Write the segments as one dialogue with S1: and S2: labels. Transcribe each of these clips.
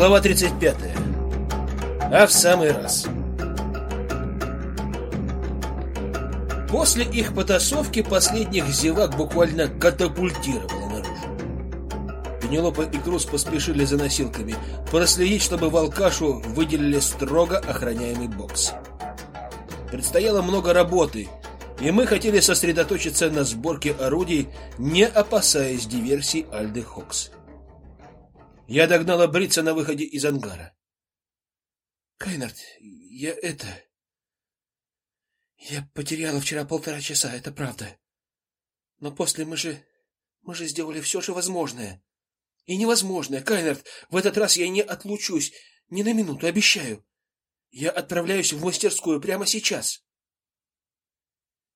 S1: Глава 35. А в самый раз. После их потасовки последних зевак буквально катапультировало наружу. Пенелопа и Крус поспешили за носилками, проследить, чтобы волкашу выделили строго охраняемый бокс. Предстояло много работы, и мы хотели сосредоточиться на сборке орудий, не опасаясь диверсий Альды Хокс. Я догнала Брица на выходе из ангара. Кайнард, я это... Я потеряла вчера полтора часа, это правда. Но после мы же... Мы же сделали все же возможное. И невозможное. Кайнард, в этот раз я не отлучусь. Ни на минуту, обещаю. Я отправляюсь в мастерскую прямо сейчас.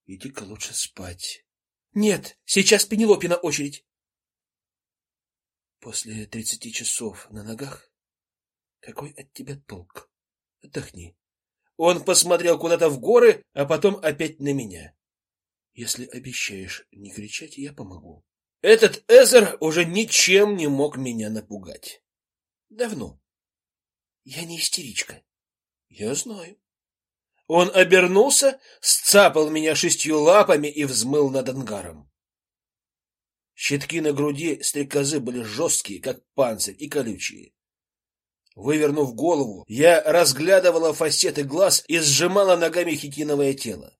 S1: Иди-ка лучше спать. Нет, сейчас Пенелопина очередь. После тридцати часов на ногах какой от тебя толк? Отдохни. Он посмотрел куда-то в горы, а потом опять на меня. Если обещаешь не кричать, я помогу. Этот Эзер уже ничем не мог меня напугать. Давно. Я не истеричка. Я знаю. Он обернулся, сцапал меня шестью лапами и взмыл над ангаром. Щитки на груди стрекозы были жесткие, как панцирь, и колючие. Вывернув голову, я разглядывала фасеты глаз и сжимала ногами хитиновое тело.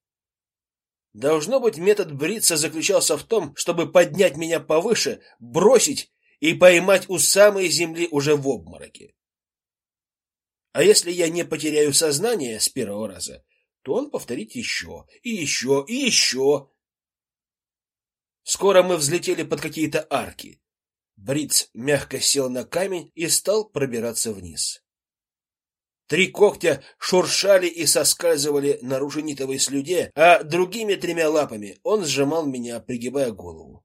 S1: Должно быть, метод бриться заключался в том, чтобы поднять меня повыше, бросить и поймать у самой земли уже в обмороке. А если я не потеряю сознание с первого раза, то он повторит еще, и еще, и еще, Скоро мы взлетели под какие-то арки. Бриц мягко сел на камень и стал пробираться вниз. Три когтя шуршали и соскальзывали на руженитовой слюде, а другими тремя лапами он сжимал меня, пригибая голову.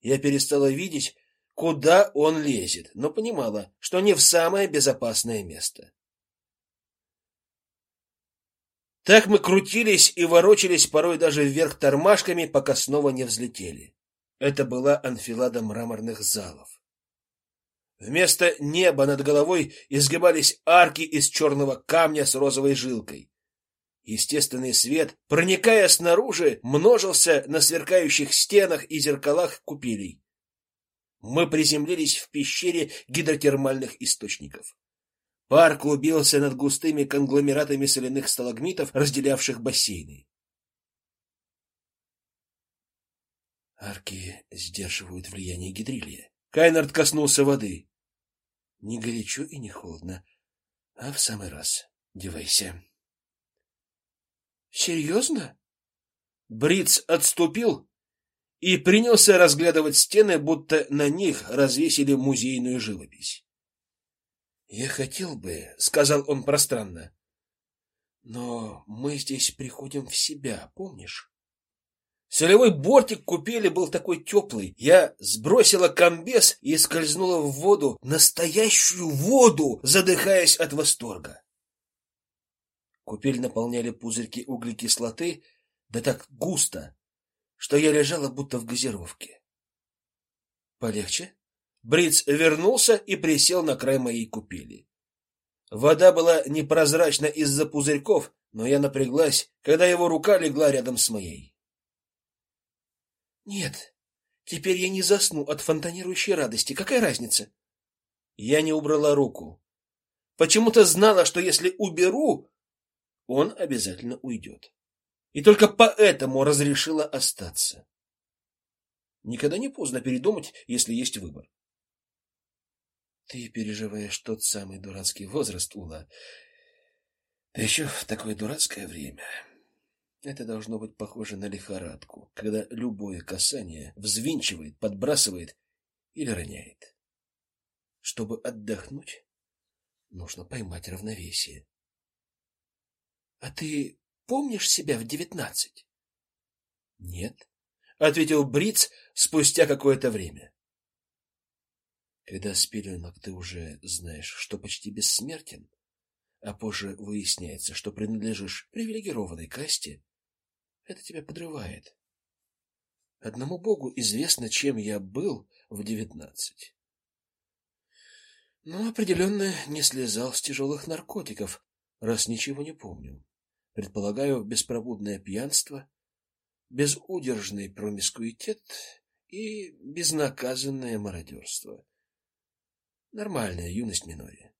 S1: Я перестала видеть, куда он лезет, но понимала, что не в самое безопасное место. Так мы крутились и ворочались порой даже вверх тормашками, пока снова не взлетели. Это была анфилада мраморных залов. Вместо неба над головой изгибались арки из черного камня с розовой жилкой. Естественный свет, проникая снаружи, множился на сверкающих стенах и зеркалах купелей. Мы приземлились в пещере гидротермальных источников. Пар клубился над густыми конгломератами соляных сталагмитов, разделявших бассейны. Арки сдерживают влияние гидрилия. Кайнард коснулся воды. Не горячо и не холодно, а в самый раз. Девайся. Серьезно? Бриц отступил и принялся разглядывать стены, будто на них развесили музейную живопись. Я хотел бы, сказал он пространно. Но мы здесь приходим в себя, помнишь? Солевой бортик купели был такой теплый. Я сбросила комбез и скользнула в воду, настоящую воду, задыхаясь от восторга. Купель наполняли пузырьки углекислоты, да так густо, что я лежала будто в газировке. Полегче? Бриц вернулся и присел на край моей купели. Вода была непрозрачна из-за пузырьков, но я напряглась, когда его рука легла рядом с моей. Нет, теперь я не засну от фонтанирующей радости. Какая разница? Я не убрала руку. Почему-то знала, что если уберу, он обязательно уйдет. И только поэтому разрешила остаться. Никогда не поздно передумать, если есть выбор. Ты переживаешь тот самый дурацкий возраст, Ула. Да еще в такое дурацкое время. Это должно быть похоже на лихорадку, когда любое касание взвинчивает, подбрасывает или роняет. Чтобы отдохнуть, нужно поймать равновесие. А ты помнишь себя в девятнадцать? Нет, ответил Бриц спустя какое-то время. Когда с ты уже знаешь, что почти бессмертен, а позже выясняется, что принадлежишь привилегированной касте, это тебя подрывает. Одному Богу известно, чем я был в девятнадцать. Но определенно не слезал с тяжелых наркотиков, раз ничего не помню. Предполагаю, беспробудное пьянство, безудержный промискуитет и безнаказанное мародерство. Нормальная юность Минори.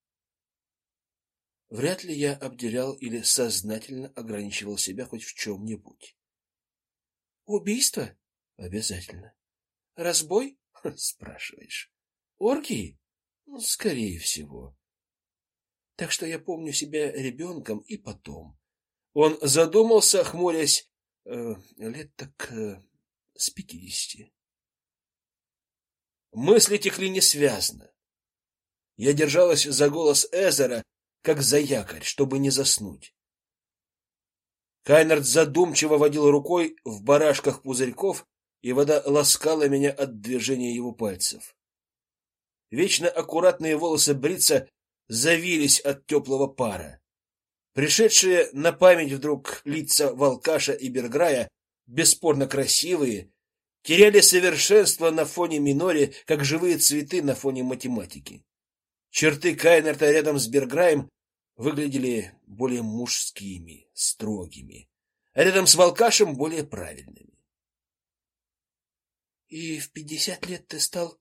S1: Вряд ли я обделял или сознательно ограничивал себя хоть в чем-нибудь. Убийство? Обязательно. Разбой? Спрашиваешь. Оргии? Ну, скорее всего. Так что я помню себя ребенком и потом. Он задумался, хмурясь, э, лет так э, с пятидесяти. Мысли текли несвязно. Я держалась за голос Эзера, как за якорь, чтобы не заснуть. Кайнард задумчиво водил рукой в барашках пузырьков, и вода ласкала меня от движения его пальцев. Вечно аккуратные волосы брица завились от теплого пара. Пришедшие на память вдруг лица Волкаша и Берграя, бесспорно красивые, теряли совершенство на фоне Минори, как живые цветы на фоне математики. Черты Кайнерта рядом с Берграем выглядели более мужскими, строгими, а рядом с Волкашем более правильными. — И в пятьдесят лет ты стал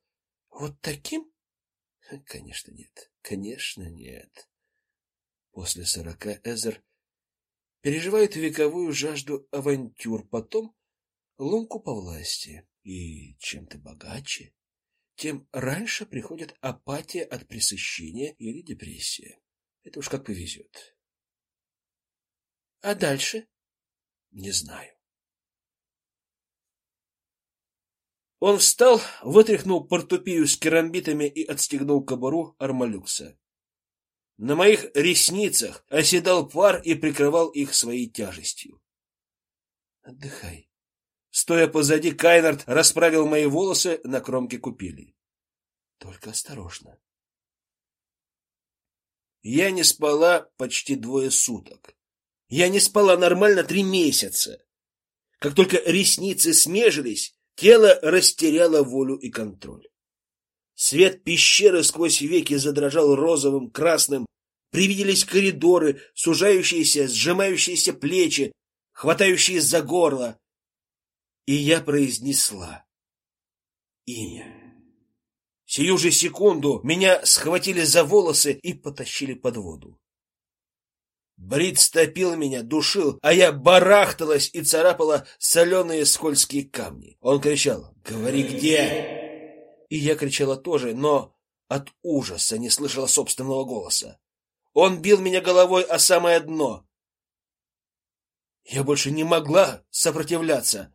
S1: вот таким? — Конечно, нет. Конечно, нет. После сорока Эзер переживает вековую жажду авантюр, потом ломку по власти. И чем ты богаче, тем раньше приходит апатия от пресыщения или депрессия. Это уж как повезет. А дальше? Не знаю. Он встал, вытряхнул портупею с керамбитами и отстегнул кобуру армалюкса. На моих ресницах оседал пар и прикрывал их своей тяжестью. Отдыхай. Стоя позади, Кайнард расправил мои волосы на кромке купели. Только осторожно. Я не спала почти двое суток. Я не спала нормально три месяца. Как только ресницы смежились, тело растеряло волю и контроль. Свет пещеры сквозь веки задрожал розовым, красным. Привиделись коридоры, сужающиеся, сжимающиеся плечи, хватающие за горло. И я произнесла имя. Сию же секунду меня схватили за волосы и потащили под воду. Брит стопил меня, душил, а я барахталась и царапала соленые скользкие камни. Он кричал «Говори, где?» И я кричала тоже, но от ужаса не слышала собственного голоса. Он бил меня головой о самое дно. Я больше не могла сопротивляться.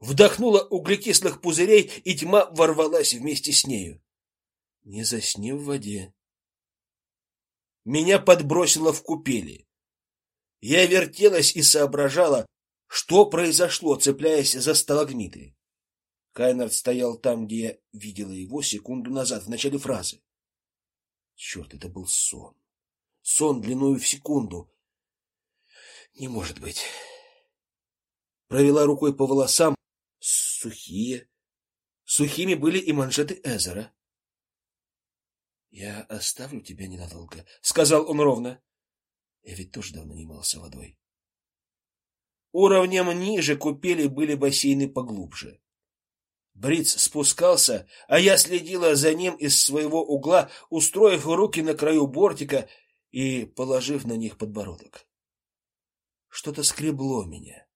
S1: Вдохнула углекислых пузырей, и тьма ворвалась вместе с нею. Не засни в воде. Меня подбросило в купели. Я вертелась и соображала, что произошло, цепляясь за сталагмиты. Кайнард стоял там, где я видела его секунду назад, в начале фразы. Черт, это был сон. Сон длиною в секунду. Не может быть. Провела рукой по волосам. Сухие. Сухими были и манжеты Эзера. Я оставлю тебя ненадолго, сказал он ровно. Я ведь тоже давно не мылся водой. Уровнем ниже купели были бассейны поглубже. Бриц спускался, а я следила за ним из своего угла, устроив руки на краю бортика и положив на них подбородок. Что-то скребло меня.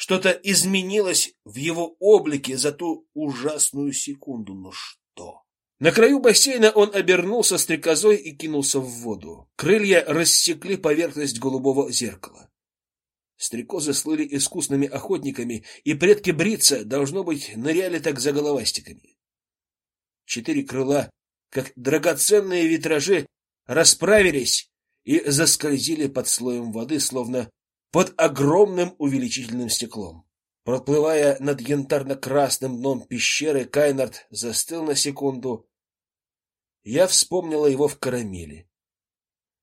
S1: Что-то изменилось в его облике за ту ужасную секунду, но что? На краю бассейна он обернулся стрекозой и кинулся в воду. Крылья рассекли поверхность голубого зеркала. Стрекозы слыли искусными охотниками, и предки Брица, должно быть, ныряли так за головастиками. Четыре крыла, как драгоценные витражи, расправились и заскользили под слоем воды, словно под огромным увеличительным стеклом. Проплывая над янтарно-красным дном пещеры, Кайнард застыл на секунду, я вспомнила его в карамели.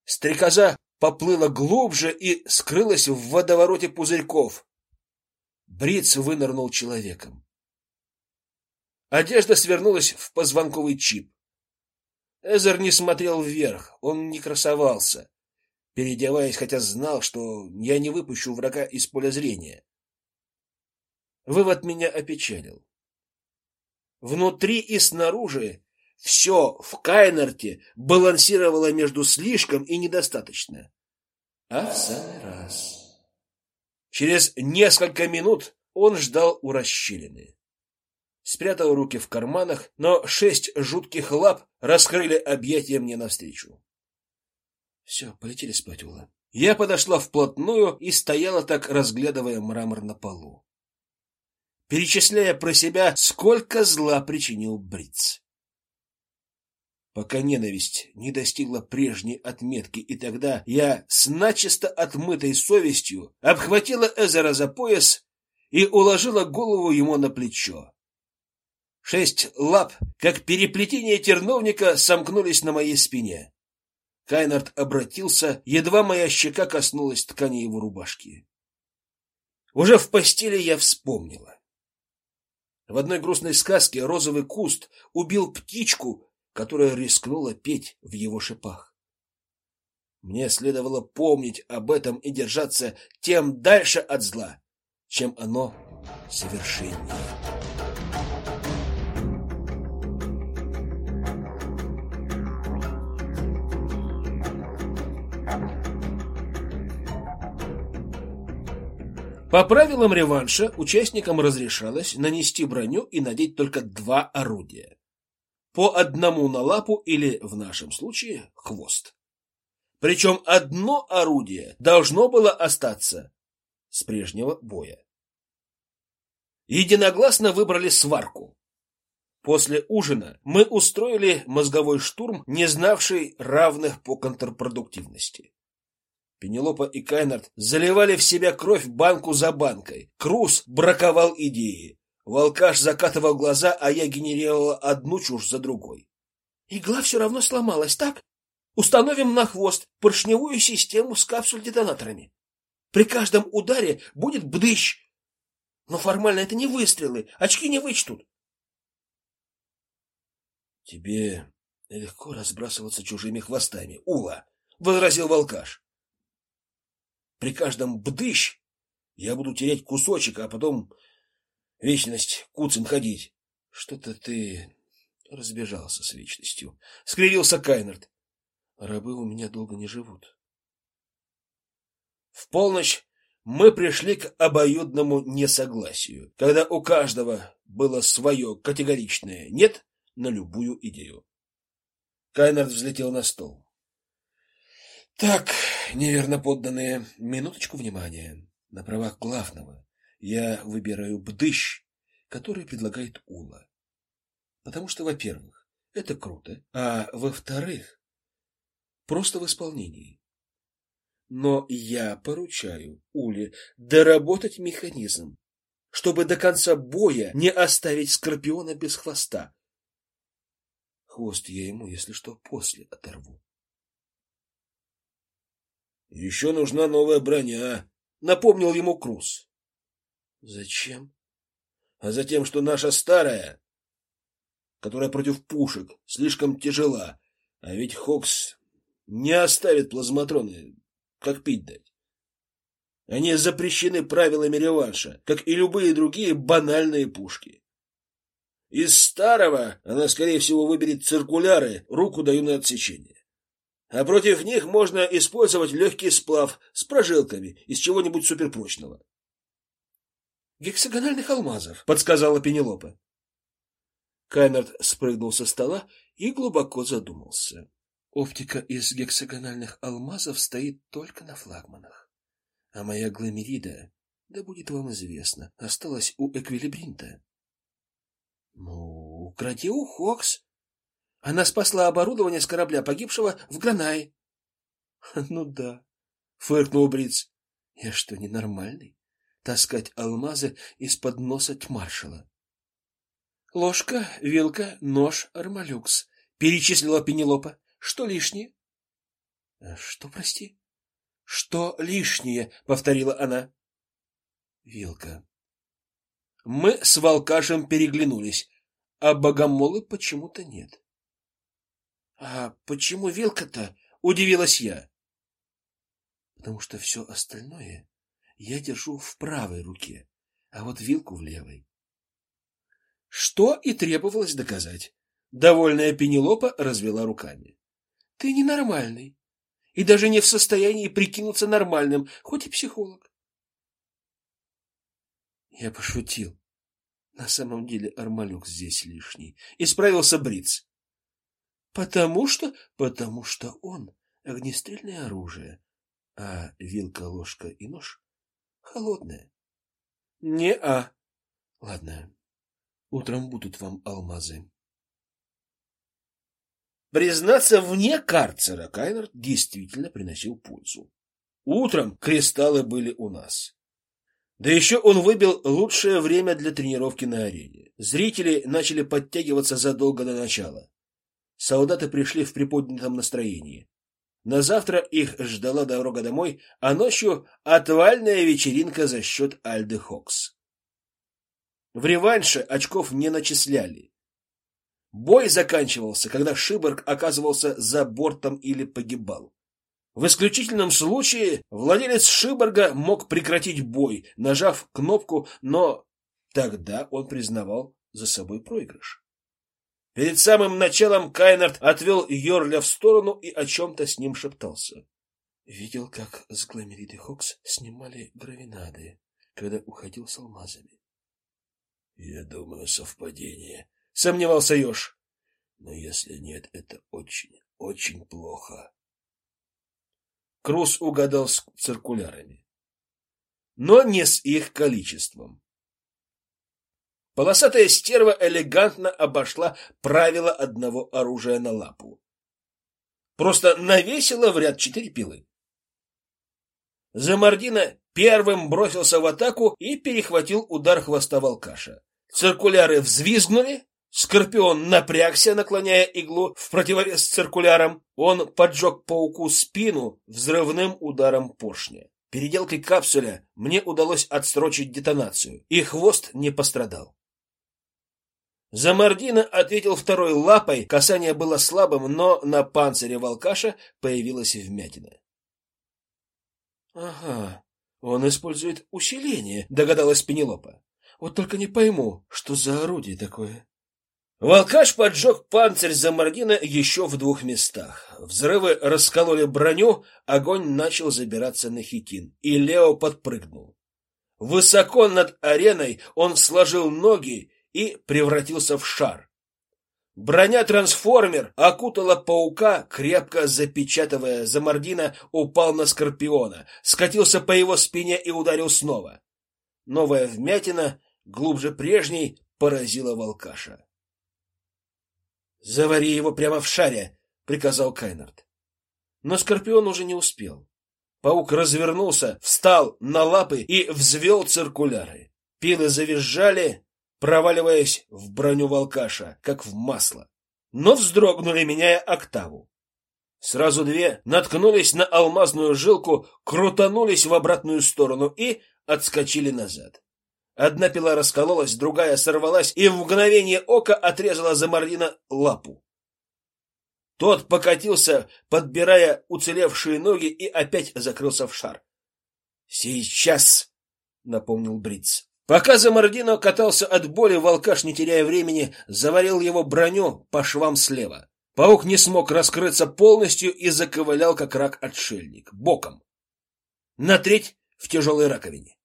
S1: Стрекоза поплыла глубже и скрылась в водовороте пузырьков. Бриц вынырнул человеком. Одежда свернулась в позвонковый чип. Эзер не смотрел вверх, он не красовался, переодеваясь, хотя знал, что я не выпущу врага из поля зрения. Вывод меня опечалил. Внутри и снаружи все в Кайнерте балансировало между слишком и недостаточно. А в самый раз. Через несколько минут он ждал у расщелины. Спрятал руки в карманах, но шесть жутких лап раскрыли объятия мне навстречу. Все, полетели спать, Ула. Я подошла вплотную и стояла так, разглядывая мрамор на полу перечисляя про себя, сколько зла причинил Бриц. Пока ненависть не достигла прежней отметки, и тогда я с начисто отмытой совестью обхватила Эзера за пояс и уложила голову ему на плечо. Шесть лап, как переплетение терновника, сомкнулись на моей спине. Кайнард обратился, едва моя щека коснулась ткани его рубашки. Уже в постели я вспомнила. В одной грустной сказке розовый куст убил птичку, которая рискнула петь в его шипах. Мне следовало помнить об этом и держаться тем дальше от зла, чем оно совершеннее. По правилам реванша участникам разрешалось нанести броню и надеть только два орудия. По одному на лапу или, в нашем случае, хвост. Причем одно орудие должно было остаться с прежнего боя. Единогласно выбрали сварку. После ужина мы устроили мозговой штурм, не знавший равных по контрпродуктивности. Пенелопа и Кайнард заливали в себя кровь банку за банкой. Крус браковал идеи. Волкаш закатывал глаза, а я генерировала одну чушь за другой. Игла все равно сломалась, так? Установим на хвост поршневую систему с капсуль-детонаторами. При каждом ударе будет бдыщ. Но формально это не выстрелы, очки не вычтут. Тебе легко разбрасываться чужими хвостами, Ула, возразил Волкаш. При каждом бдыщ я буду терять кусочек, а потом вечность куцем ходить. Что-то ты разбежался с вечностью. Скривился Кайнерт. Рабы у меня долго не живут. В полночь мы пришли к обоюдному несогласию, когда у каждого было свое категоричное «нет» на любую идею. Кайнерт взлетел на стол. Так, неверно подданные, минуточку внимания. На правах главного я выбираю бдыщ, который предлагает Ула. Потому что, во-первых, это круто, а во-вторых, просто в исполнении. Но я поручаю Уле доработать механизм, чтобы до конца боя не оставить Скорпиона без хвоста. Хвост я ему, если что, после оторву. Еще нужна новая броня, напомнил ему Круз. Зачем? А затем, что наша старая, которая против пушек, слишком тяжела, а ведь Хокс не оставит плазматроны, как пить дать. Они запрещены правилами реванша, как и любые другие банальные пушки. Из старого она, скорее всего, выберет циркуляры, руку даю на отсечение а против них можно использовать легкий сплав с прожилками из чего-нибудь суперпрочного. Гексагональных алмазов, подсказала Пенелопа. Кайнард спрыгнул со стола и глубоко задумался. Оптика из гексагональных алмазов стоит только на флагманах. А моя гламерида, да будет вам известно, осталась у эквилибринта. Ну, укради у Хокс, она спасла оборудование с корабля, погибшего в Гранае. — Ну да, — фыркнул Бриц. — Я что, ненормальный? Таскать алмазы из-под носа маршала? — Ложка, вилка, нож, армалюкс, — перечислила Пенелопа. — Что лишнее? — Что, прости? — Что лишнее? — повторила она. — Вилка. Мы с Волкашем переглянулись, а богомолы почему-то нет. А почему вилка-то? Удивилась я. Потому что все остальное я держу в правой руке, а вот вилку в левой. Что и требовалось доказать. Довольная Пенелопа развела руками. Ты ненормальный и даже не в состоянии прикинуться нормальным, хоть и психолог. Я пошутил. На самом деле Армалюк здесь лишний. Исправился Бриц. Потому что, потому что он огнестрельное оружие, а вилка, ложка и нож холодное. Не-а. Ладно. Утром будут вам алмазы. Признаться, вне карцера Кайнер действительно приносил пользу. Утром кристаллы были у нас. Да еще он выбил лучшее время для тренировки на арене. Зрители начали подтягиваться задолго до начала. Солдаты пришли в приподнятом настроении. На завтра их ждала дорога домой, а ночью отвальная вечеринка за счет Альды Хокс. В реванше очков не начисляли. Бой заканчивался, когда Шиборг оказывался за бортом или погибал. В исключительном случае владелец Шиборга мог прекратить бой, нажав кнопку, но тогда он признавал за собой проигрыш. Перед самым началом Кайнард отвел Йорля в сторону и о чем-то с ним шептался. Видел, как с Глэмерид и Хокс снимали гравинады, когда уходил с алмазами. — Я думаю, совпадение, — сомневался Ёж. — Но если нет, это очень, очень плохо. Крус угадал с циркулярами, но не с их количеством. Полосатая стерва элегантно обошла правило одного оружия на лапу. Просто навесила в ряд четыре пилы. Замардина первым бросился в атаку и перехватил удар хвоста волкаша. Циркуляры взвизгнули, Скорпион напрягся, наклоняя иглу в противовес циркулярам. Он поджег пауку спину взрывным ударом поршня. Переделкой капсуля мне удалось отсрочить детонацию, и хвост не пострадал. Замардина ответил второй лапой, касание было слабым, но на панцире волкаша появилась вмятина. Ага, он использует усиление, догадалась Пенелопа. Вот только не пойму, что за орудие такое. Волкаш поджег панцирь Замардина еще в двух местах. Взрывы раскололи броню, огонь начал забираться на хитин, и Лео подпрыгнул. Высоко над ареной он сложил ноги и превратился в шар. Броня-трансформер окутала паука, крепко запечатывая Замардина, упал на Скорпиона, скатился по его спине и ударил снова. Новая вмятина, глубже прежней, поразила волкаша. Завари его прямо в шаре, приказал Кайнард. Но Скорпион уже не успел. Паук развернулся, встал на лапы и взвел циркуляры. Пилы завизжали, проваливаясь в броню волкаша, как в масло, но вздрогнули, меняя октаву. Сразу две наткнулись на алмазную жилку, крутанулись в обратную сторону и отскочили назад. Одна пила раскололась, другая сорвалась и в мгновение ока отрезала Замардина лапу. Тот покатился, подбирая уцелевшие ноги и опять закрылся в шар. Сейчас, напомнил Бриц. Пока Замардино катался от боли, волкаш, не теряя времени, заварил его броню по швам слева. Паук не смог раскрыться полностью и заковылял, как рак-отшельник, боком. На треть в тяжелой раковине.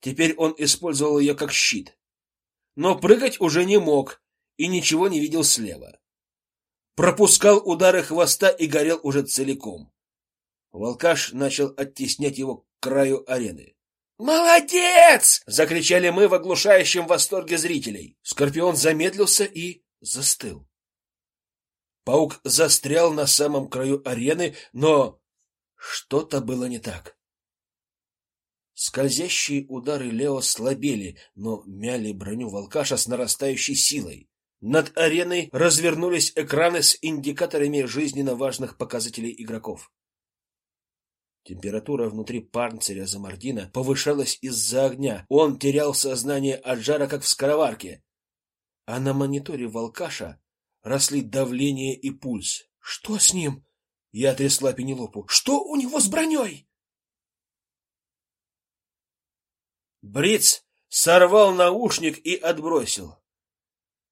S1: Теперь он использовал ее как щит. Но прыгать уже не мог и ничего не видел слева. Пропускал удары хвоста и горел уже целиком. Волкаш начал оттеснять его к краю арены. «Молодец!» — закричали мы в оглушающем восторге зрителей. Скорпион замедлился и застыл. Паук застрял на самом краю арены, но что-то было не так. Скользящие удары Лео слабели, но мяли броню волкаша с нарастающей силой. Над ареной развернулись экраны с индикаторами жизненно важных показателей игроков. Температура внутри панциря Замардина повышалась из-за огня. Он терял сознание от жара, как в скороварке. А на мониторе волкаша росли давление и пульс.
S2: Что с ним?
S1: Я трясла Пенелопу.
S2: Что у него с броней?»
S1: Бриц сорвал наушник и отбросил.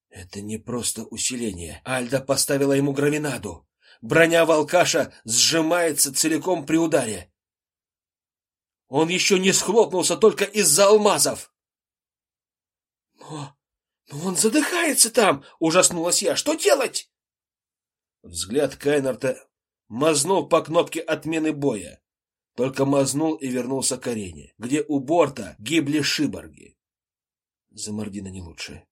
S1: Это не просто усиление. Альда поставила ему гравинаду. Броня волкаша сжимается целиком при ударе. Он еще не схлопнулся только из-за алмазов.
S2: Но, но он задыхается там, ужаснулась я. Что делать?
S1: Взгляд Кайнарта мазнул по кнопке отмены боя. Только мазнул и вернулся к арене, где у борта гибли шиборги. Замардина не лучше.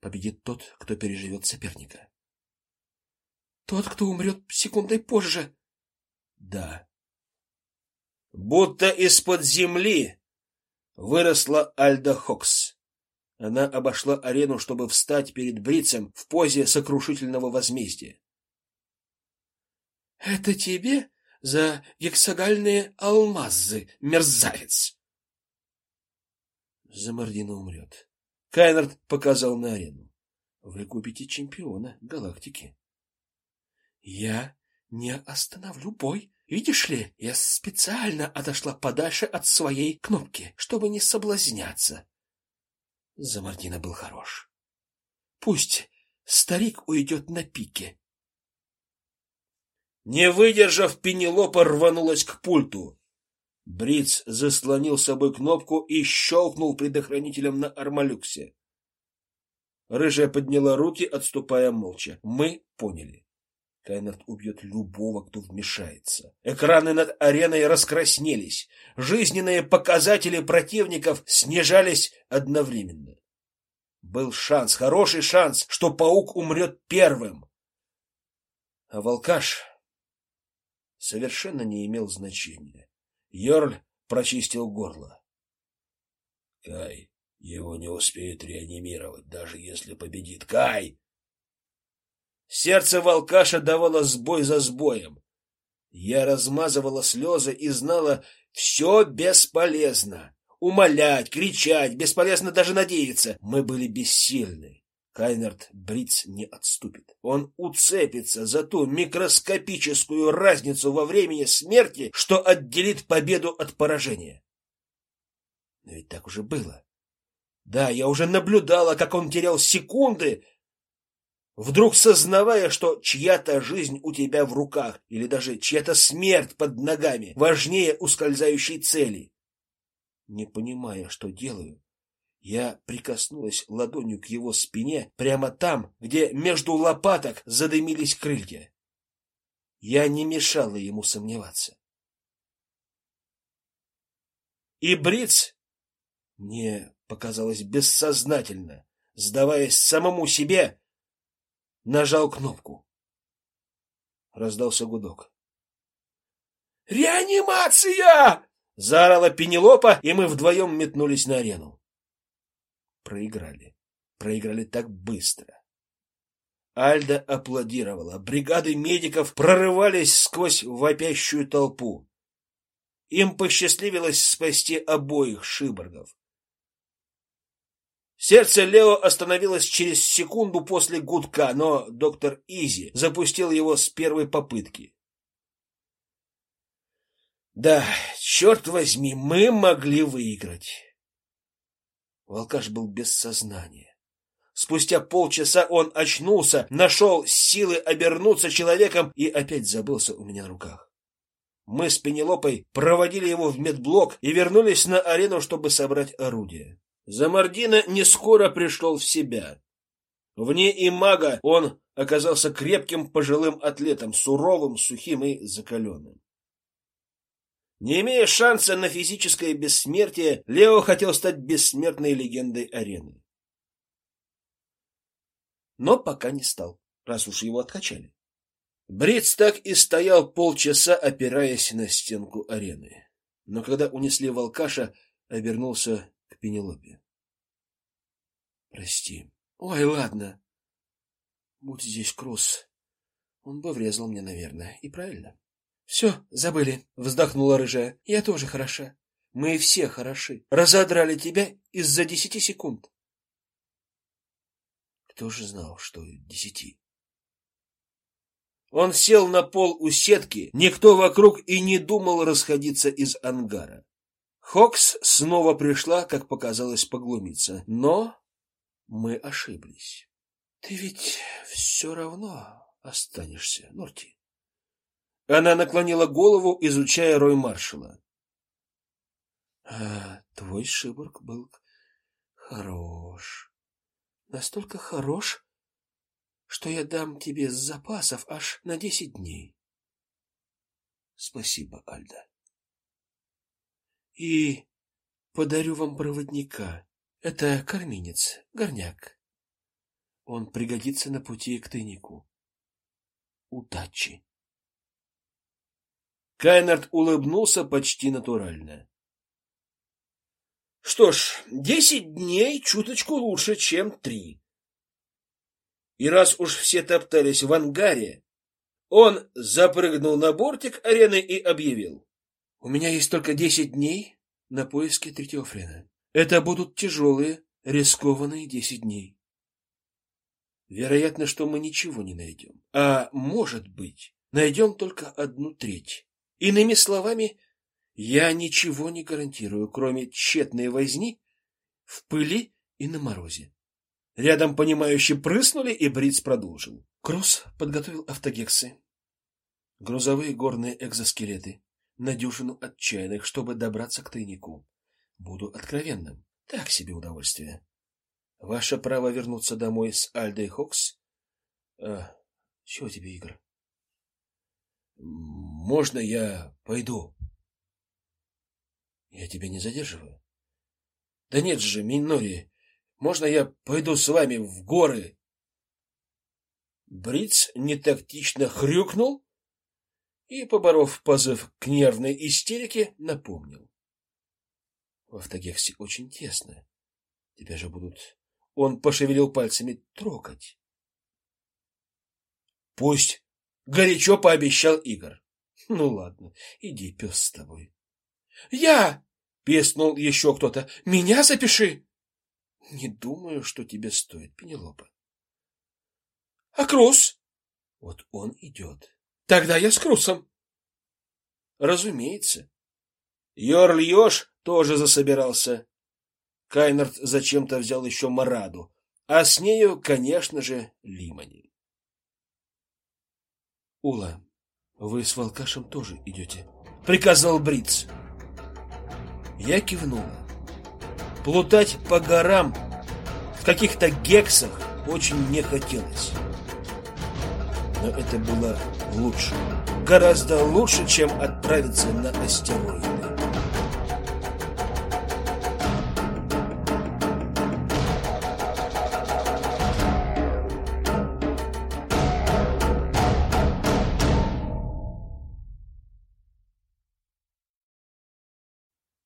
S1: Победит тот, кто переживет соперника.
S2: Тот, кто умрет секундой позже.
S1: Да. Будто из-под земли выросла Альда Хокс. Она обошла арену, чтобы встать перед Брицем в позе сокрушительного возмездия.
S2: Это тебе за гексагальные алмазы, мерзавец.
S1: Замардина умрет. Кайнард показал на арену. Вы купите чемпиона галактики.
S2: Я не остановлю бой. Видишь ли, я специально отошла подальше от своей кнопки, чтобы не соблазняться. Замардина был хорош. Пусть старик уйдет на пике,
S1: не выдержав, Пенелопа рванулась к пульту. Бриц заслонил собой кнопку и щелкнул предохранителем на армалюксе. Рыжая подняла руки, отступая молча. Мы поняли. Кайнард убьет любого, кто вмешается. Экраны над ареной раскраснелись. Жизненные показатели противников снижались одновременно. Был шанс, хороший шанс, что паук умрет первым. А волкаш совершенно не имел значения. Йорль прочистил горло. Кай, его не успеют реанимировать, даже если победит Кай. Сердце волкаша давало сбой за сбоем. Я размазывала слезы и знала, все бесполезно. Умолять, кричать, бесполезно даже надеяться. Мы были бессильны. Кайнерт Бриц не отступит. Он уцепится за ту микроскопическую разницу во времени смерти, что отделит победу от поражения. Но ведь так уже было. Да, я уже наблюдала, как он терял секунды, вдруг сознавая, что чья-то жизнь у тебя в руках или даже чья-то смерть под ногами важнее ускользающей цели. Не понимая, что делаю, я прикоснулась ладонью к его спине, прямо там, где между лопаток задымились крылья. Я не мешала ему сомневаться. И Бриц, мне показалось бессознательно, сдаваясь самому себе, нажал кнопку. Раздался гудок.
S2: «Реанимация!»
S1: — заорала Пенелопа, и мы вдвоем метнулись на арену проиграли. Проиграли так быстро. Альда аплодировала. Бригады медиков прорывались сквозь вопящую толпу. Им посчастливилось спасти обоих шиборгов. Сердце Лео остановилось через секунду после гудка, но доктор Изи запустил его с первой попытки. Да, черт возьми, мы могли выиграть. Волкаш был без сознания. Спустя полчаса он очнулся, нашел силы обернуться человеком и опять забылся у меня на руках. Мы с Пенелопой проводили его в медблок и вернулись на арену, чтобы собрать орудие. Замардина не скоро пришел в себя. Вне и мага он оказался крепким пожилым атлетом, суровым, сухим и закаленным. Не имея шанса на физическое бессмертие, Лео хотел стать бессмертной легендой арены. Но пока не стал, раз уж его откачали. Бриц так и стоял полчаса, опираясь на стенку арены. Но когда унесли волкаша, обернулся Пенелопе. Прости. Ой, ладно. Будь здесь Крус, он бы врезал мне, наверное, и правильно. Все, забыли, вздохнула рыжая. Я тоже хороша. Мы все хороши. Разодрали тебя из-за десяти секунд. Кто же знал, что десяти? Он сел на пол у сетки, никто вокруг и не думал расходиться из ангара. Хокс снова пришла, как показалось, поглумиться, но мы ошиблись. Ты ведь все равно останешься, Норти. Она наклонила голову, изучая рой маршала. А твой шибург был хорош. Настолько хорош, что я дам тебе запасов аж на десять дней. Спасибо, Альда. И подарю вам проводника. Это корминец, горняк. Он пригодится на пути к тайнику. Удачи. Кайнард улыбнулся почти натурально. Что ж, десять дней чуточку лучше, чем три. И раз уж все топтались в ангаре, он запрыгнул на бортик арены и объявил. У меня есть только десять дней на поиски третьего френа. Это будут тяжелые, рискованные десять дней. Вероятно, что мы ничего не найдем. А может быть, найдем только одну треть. Иными словами, я ничего не гарантирую, кроме тщетной возни в пыли и на морозе. Рядом понимающе прыснули, и Бриц продолжил. Кросс подготовил автогексы. Грузовые горные экзоскелеты. На дюжину отчаянных, чтобы добраться к тайнику. Буду откровенным. Так себе удовольствие. Ваше право вернуться домой с Альдой Хокс? А, чего тебе, Игорь? Можно я пойду? Я тебя не задерживаю. Да нет же, Минори, можно я пойду с вами в горы? Бриц нетактично хрюкнул и, поборов позыв к нервной истерике, напомнил. В автогексе очень тесно. Тебя же будут... Он пошевелил пальцами трогать. Пусть. Горячо пообещал Игорь. Ну ладно, иди, пес с тобой. Я! Песнул еще кто-то. Меня запиши! Не думаю, что тебе стоит, Пенелопа. А Крус? Вот он идет. Тогда я с Крусом. Разумеется. Йорль Йош тоже засобирался. Кайнард зачем-то взял еще Мараду, а с нею, конечно же, Лимани. Ула, вы с Волкашем тоже идете? приказал Бриц. Я кивнула. Плутать по горам в каких-то гексах очень не хотелось. Но это было лучше. Гораздо лучше, чем отправиться на астероиды.